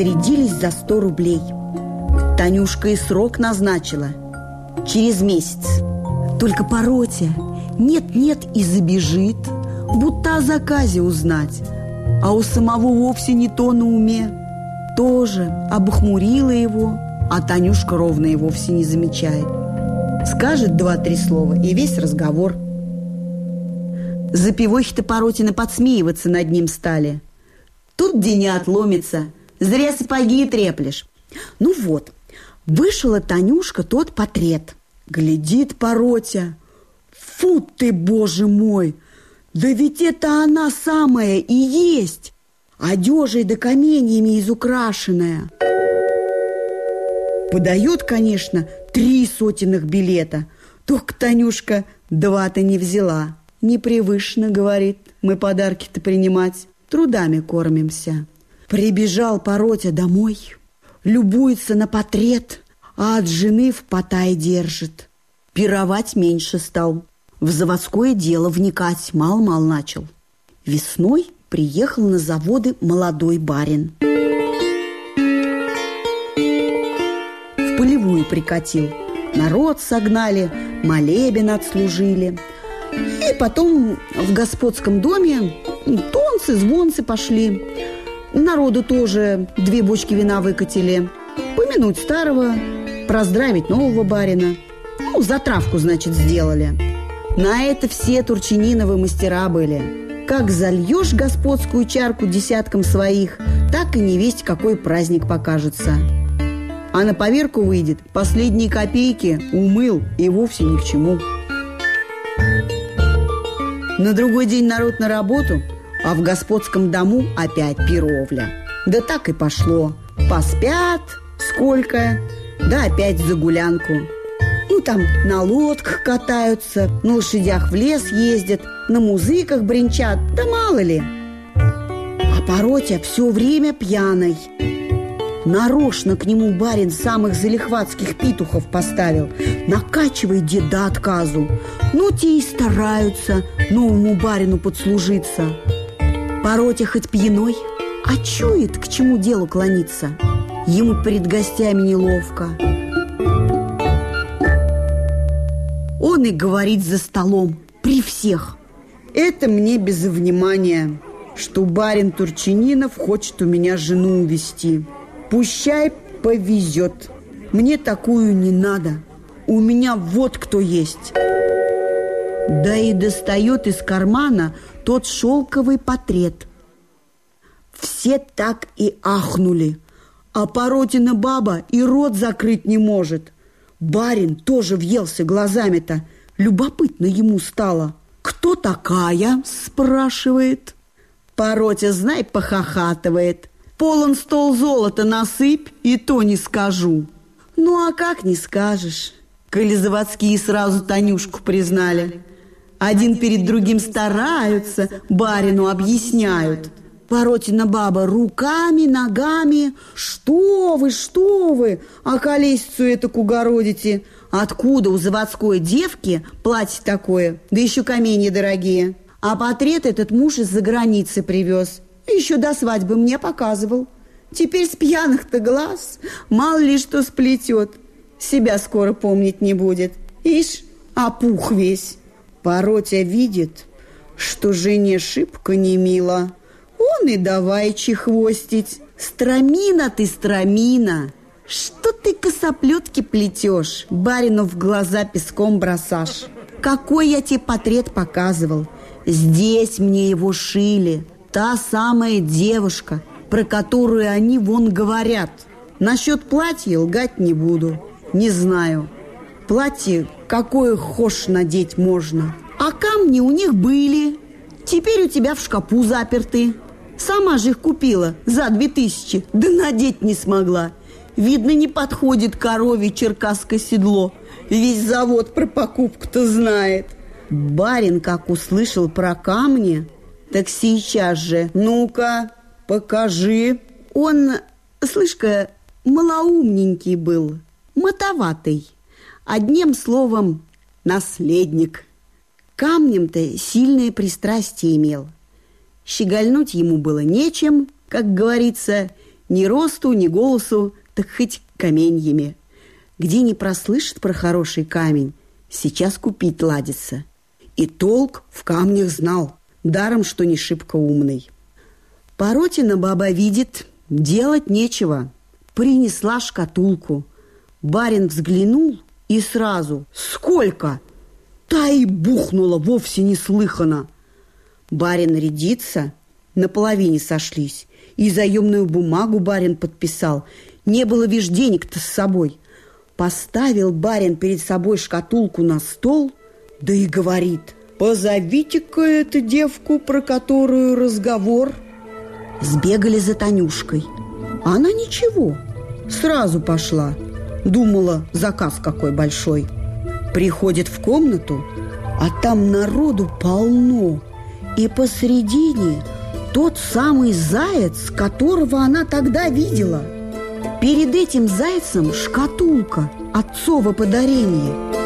срядились за сто рублей. Танюшка и срок назначила. Через месяц. Только Поротя нет-нет и забежит, будто о заказе узнать. А у самого вовсе не то на уме. Тоже обхмурила его, а Танюшка ровно и вовсе не замечает. Скажет два-три слова, и весь разговор. Запивохи-то Поротина подсмеиваться над ним стали. Тут где не отломится, зря сапоги треплешь. Ну вот, вышла Танюшка тот портрет. Глядит Поротя. Фу ты, боже мой! Да ведь это она самая и есть! Одежей да каменьями изукрашенная. Подает, конечно, три сотенных билета. Только Танюшка два-то не взяла. Непривычно, говорит, мы подарки-то принимать. Трудами кормимся. Прибежал Поротя домой, любуется на портрет, а от жены в потай держит. Пировать меньше стал. В заводское дело вникать мал-мал начал. Весной приехал на заводы молодой барин. В полевую прикатил. Народ согнали, молебен отслужили. И потом в господском доме тонцы, звонцы пошли. Народу тоже две бочки вина выкатили. Помянуть старого, проздравить нового барина. Ну, затравку, значит, сделали. На это все Турчининовы мастера были. Как зальешь господскую чарку десяткам своих, так и не весть, какой праздник покажется. А на поверку выйдет, последние копейки умыл и вовсе ни к чему. На другой день народ на работу, а в господском дому опять пировля. Да так и пошло. Поспят сколько, да опять за гулянку. Ну, там на лодках катаются, на лошадях в лес ездят, на музыках бренчат, да мало ли. А Поротя все время пьяный. Нарочно к нему барин самых залихватских петухов поставил. Накачивай дед до отказу. Ну, те и стараются новому барину подслужиться. Поротя хоть пьяной, а чует, к чему делу клониться. Ему перед гостями неловко. Он и говорит за столом, при всех. Это мне без внимания, что барин Турчининов хочет у меня жену увести. Пущай повезет. Мне такую не надо. У меня вот кто есть. Да и достает из кармана тот шелковый портрет. Все так и ахнули. А Поротина баба и рот закрыть не может – Барин тоже въелся глазами-то. Любопытно ему стало. «Кто такая?» – спрашивает. Поротя, знай, похохатывает. Полон стол золота насыпь, и то не скажу. Ну, а как не скажешь? Коли заводские сразу Танюшку признали. Один перед другим стараются, барину объясняют – Поротина баба руками, ногами. Что вы, что вы, а колесицу эту угородите? Откуда у заводской девки платье такое, да еще камни дорогие? А портрет этот муж из-за границы привез. Еще до свадьбы мне показывал. Теперь с пьяных-то глаз мало ли что сплетет. Себя скоро помнить не будет. Ишь, опух весь. Поротя видит, что жене шибко не мило. Он и давай чехвостить. Страмина ты, страмина. Что ты косоплетки плетешь? Барину в глаза песком бросашь. Какой я тебе портрет показывал? Здесь мне его шили. Та самая девушка, про которую они вон говорят. Насчет платья лгать не буду. Не знаю. Платье какое хошь надеть можно. А камни у них были. Теперь у тебя в шкапу заперты. Сама же их купила за две тысячи, да надеть не смогла. Видно, не подходит корове черкасское седло. Весь завод про покупку-то знает. Барин, как услышал про камни, так сейчас же, ну-ка, покажи. Он, слышь-ка, малоумненький был, мотоватый. Одним словом, наследник. Камнем-то сильное пристрастие имел – Щегольнуть ему было нечем, как говорится, Ни росту, ни голосу, так хоть каменьями. Где не прослышит про хороший камень, сейчас купить ладится. И толк в камнях знал, даром, что не шибко умный. Поротина баба видит, делать нечего. Принесла шкатулку. Барин взглянул и сразу «Сколько?» Та и бухнула вовсе неслыханно. Барин рядится, на половине сошлись. И заемную бумагу барин подписал. Не было виж денег-то с собой. Поставил барин перед собой шкатулку на стол, да и говорит, «Позовите-ка эту девку, про которую разговор». Сбегали за Танюшкой. Она ничего, сразу пошла. Думала, заказ какой большой. Приходит в комнату, а там народу полно. И посредине тот самый заяц, которого она тогда видела. Перед этим зайцем шкатулка, отцово подарение –